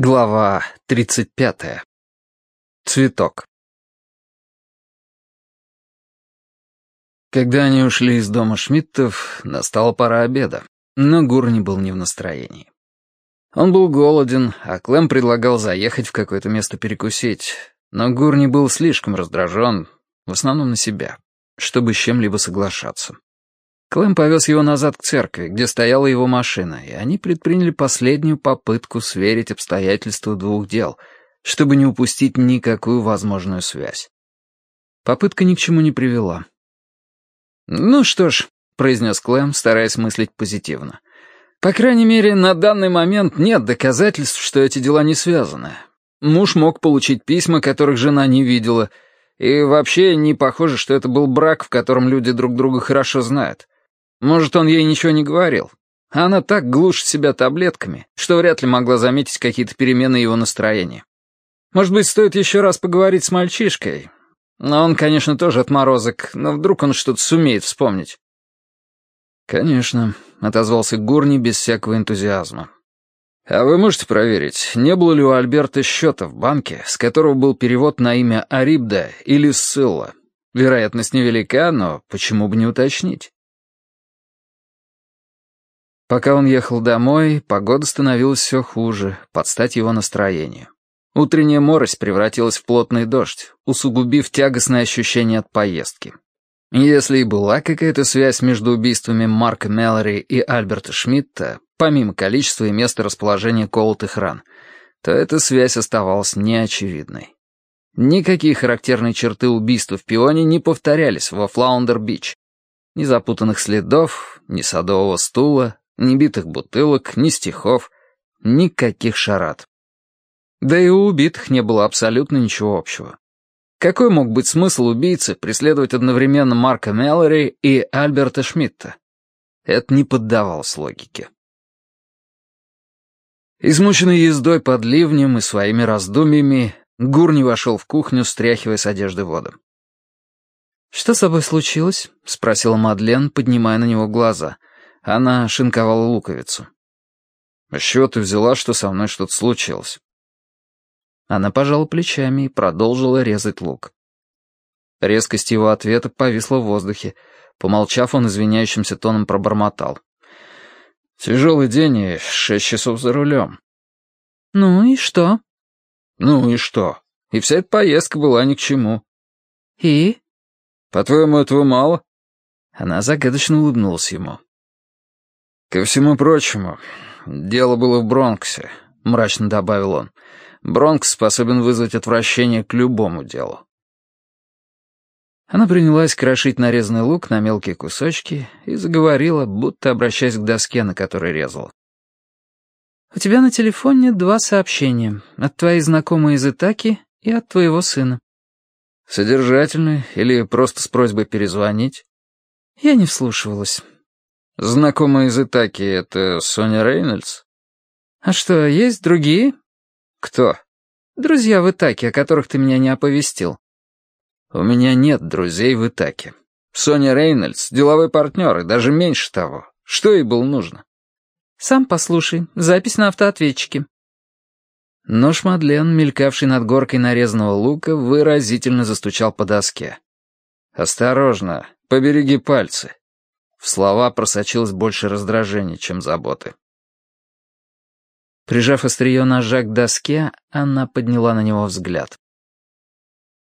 Глава 35. Цветок. Когда они ушли из дома Шмидтов, настала пора обеда, но Гурни был не в настроении. Он был голоден, а Клем предлагал заехать в какое-то место перекусить, но Гурни был слишком раздражен, в основном на себя, чтобы с чем-либо соглашаться. Клэм повез его назад к церкви, где стояла его машина, и они предприняли последнюю попытку сверить обстоятельства двух дел, чтобы не упустить никакую возможную связь. Попытка ни к чему не привела. «Ну что ж», — произнес Клэм, стараясь мыслить позитивно, «по крайней мере, на данный момент нет доказательств, что эти дела не связаны. Муж мог получить письма, которых жена не видела, и вообще не похоже, что это был брак, в котором люди друг друга хорошо знают». Может, он ей ничего не говорил. Она так глушит себя таблетками, что вряд ли могла заметить какие-то перемены его настроения. Может быть, стоит еще раз поговорить с мальчишкой. Но он, конечно, тоже отморозок, но вдруг он что-то сумеет вспомнить. «Конечно», — отозвался Гурни без всякого энтузиазма. «А вы можете проверить, не было ли у Альберта счета в банке, с которого был перевод на имя Арибда или Ссылла? Вероятность невелика, но почему бы не уточнить?» Пока он ехал домой, погода становилась все хуже, под стать его настроению. Утренняя морось превратилась в плотный дождь, усугубив тягостное ощущение от поездки. Если и была какая-то связь между убийствами Марка Меллори и Альберта Шмидта, помимо количества и места расположения колотых ран, то эта связь оставалась неочевидной. Никакие характерные черты убийства в Пионе не повторялись во Флаундер-Бич. Ни запутанных следов, ни садового стула, ни битых бутылок, ни стихов, никаких шарат. Да и у убитых не было абсолютно ничего общего. Какой мог быть смысл убийцы преследовать одновременно Марка Меллори и Альберта Шмидта? Это не поддавалось логике. Измученный ездой под ливнем и своими раздумьями, Гурни вошел в кухню, стряхивая с одежды воду. «Что с тобой случилось?» — спросила Мадлен, поднимая на него глаза — она шинковала луковицу. «А с чего ты взяла, что со мной что-то случилось?» Она пожала плечами и продолжила резать лук. Резкость его ответа повисла в воздухе. Помолчав, он извиняющимся тоном пробормотал. «Тяжелый день и шесть часов за рулем». «Ну и что?» «Ну и что? И вся эта поездка была ни к чему». «И?» «По-твоему, этого мало?» Она загадочно улыбнулась ему. «Ко всему прочему, дело было в Бронксе», — мрачно добавил он. «Бронкс способен вызвать отвращение к любому делу». Она принялась крошить нарезанный лук на мелкие кусочки и заговорила, будто обращаясь к доске, на которой резала. «У тебя на телефоне два сообщения. От твоей знакомой из Итаки и от твоего сына». «Содержательные или просто с просьбой перезвонить?» Я не вслушивалась. Знакомая из Итаки — это Соня Рейнольдс? А что, есть другие? Кто? Друзья в Итаке, о которых ты меня не оповестил. У меня нет друзей в Итаке. Соня Рейнольдс — деловой партнер, и даже меньше того. Что ей было нужно? Сам послушай, запись на автоответчике. Нож Мадлен, мелькавший над горкой нарезанного лука, выразительно застучал по доске. «Осторожно, побереги пальцы. В слова просочилось больше раздражения, чем заботы. Прижав острие ножа к доске, она подняла на него взгляд.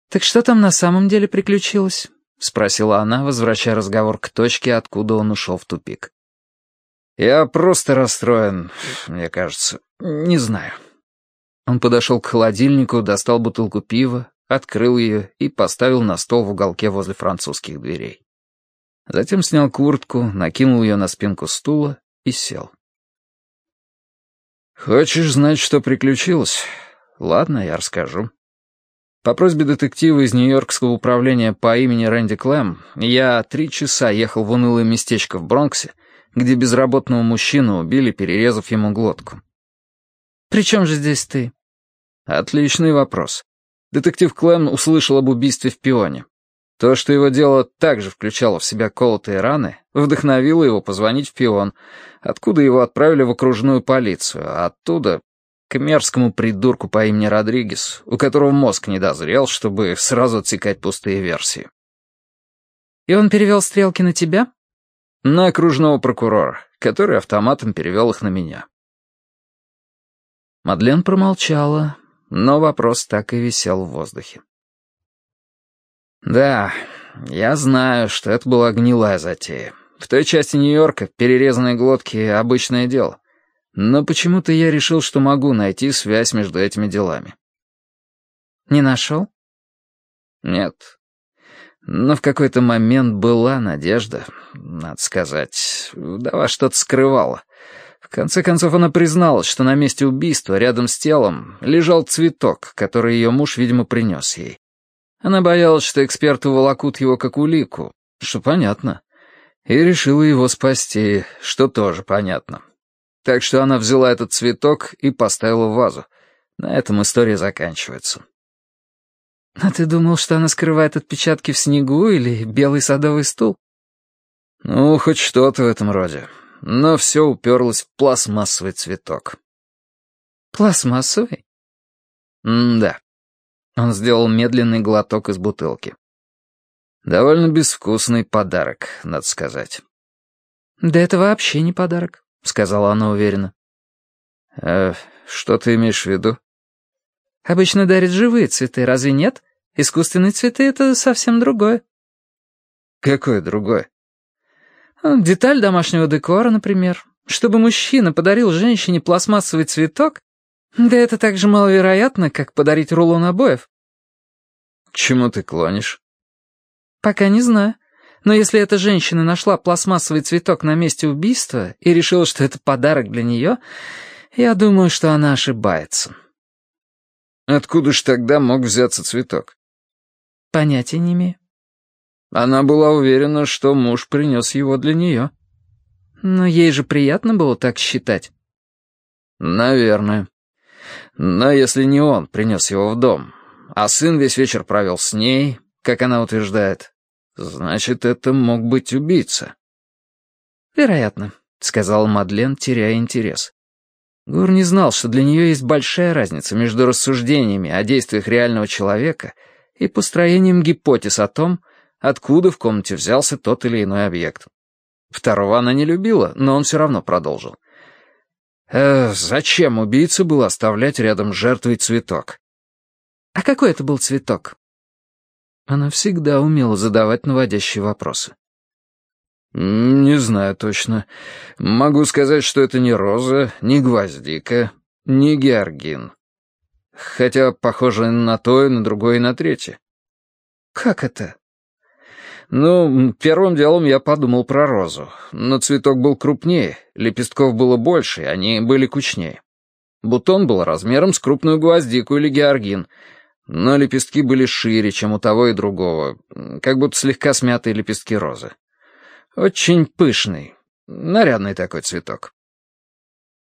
«Так что там на самом деле приключилось?» — спросила она, возвращая разговор к точке, откуда он ушел в тупик. «Я просто расстроен, мне кажется. Не знаю». Он подошел к холодильнику, достал бутылку пива, открыл ее и поставил на стол в уголке возле французских дверей. Затем снял куртку, накинул ее на спинку стула и сел. «Хочешь знать, что приключилось? Ладно, я расскажу. По просьбе детектива из Нью-Йоркского управления по имени Рэнди Клэм я три часа ехал в унылое местечко в Бронксе, где безработного мужчину убили, перерезав ему глотку. «При чем же здесь ты?» «Отличный вопрос. Детектив Клэм услышал об убийстве в пионе. То, что его дело также включало в себя колотые раны, вдохновило его позвонить в пион, откуда его отправили в окружную полицию, а оттуда... к мерзкому придурку по имени Родригес, у которого мозг не дозрел, чтобы сразу отсекать пустые версии. «И он перевел стрелки на тебя?» «На окружного прокурора, который автоматом перевел их на меня». Мадлен промолчала, но вопрос так и висел в воздухе. «Да, я знаю, что это была гнилая затея. В той части Нью-Йорка перерезанные глотки — обычное дело. Но почему-то я решил, что могу найти связь между этими делами». «Не нашел?» «Нет. Но в какой-то момент была надежда, надо сказать. Вдова что-то скрывала. В конце концов, она призналась, что на месте убийства, рядом с телом, лежал цветок, который ее муж, видимо, принес ей. Она боялась, что эксперты волокут его как улику, что понятно. И решила его спасти, что тоже понятно. Так что она взяла этот цветок и поставила в вазу. На этом история заканчивается. «А ты думал, что она скрывает отпечатки в снегу или белый садовый стул?» «Ну, хоть что-то в этом роде но все уперлось в пластмассовый цветок. «Пластмассовый?» «М-да». Он сделал медленный глоток из бутылки. Довольно безвкусный подарок, надо сказать. «Да это вообще не подарок», — сказала она уверенно. «Э, что ты имеешь в виду?» «Обычно дарят живые цветы, разве нет? Искусственные цветы — это совсем другое». «Какое другое?» Деталь домашнего декора, например. Чтобы мужчина подарил женщине пластмассовый цветок, да это так же маловероятно, как подарить рулон обоев. К чему ты клонишь? Пока не знаю. Но если эта женщина нашла пластмассовый цветок на месте убийства и решила, что это подарок для нее, я думаю, что она ошибается. Откуда ж тогда мог взяться цветок? Понятия не имею. Она была уверена, что муж принес его для нее. Но ей же приятно было так считать. Наверное. Но если не он принес его в дом, а сын весь вечер провел с ней, как она утверждает, значит, это мог быть убийца. «Вероятно», — сказал Мадлен, теряя интерес. Гур не знал, что для нее есть большая разница между рассуждениями о действиях реального человека и построением гипотез о том, откуда в комнате взялся тот или иной объект. Второго она не любила, но он все равно продолжил. «Э, «Зачем убийце было оставлять рядом с жертвой цветок?» «А какой это был цветок?» Она всегда умела задавать наводящие вопросы. «Не знаю точно. Могу сказать, что это не роза, не гвоздика, не георгин. Хотя похоже на то и на другое и на третье». «Как это?» Ну, первым делом я подумал про розу. Но цветок был крупнее, лепестков было больше, они были кучнее. Бутон был размером с крупную гвоздику или георгин, но лепестки были шире, чем у того и другого, как будто слегка смятые лепестки розы. Очень пышный, нарядный такой цветок.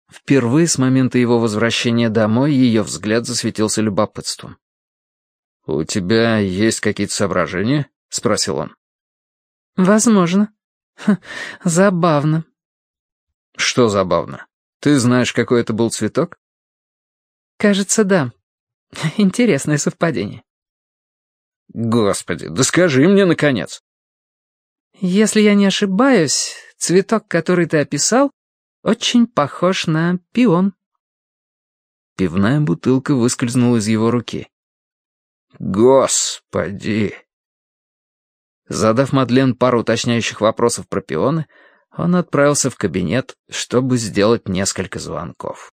Впервые с момента его возвращения домой ее взгляд засветился любопытством. «У тебя есть какие-то соображения?» — спросил он. «Возможно. Ха, забавно». «Что забавно? Ты знаешь, какой это был цветок?» «Кажется, да. Интересное совпадение». «Господи, да скажи мне, наконец!» «Если я не ошибаюсь, цветок, который ты описал, очень похож на пион». Пивная бутылка выскользнула из его руки. «Господи!» Задав Мадлен пару уточняющих вопросов про пионы, он отправился в кабинет, чтобы сделать несколько звонков.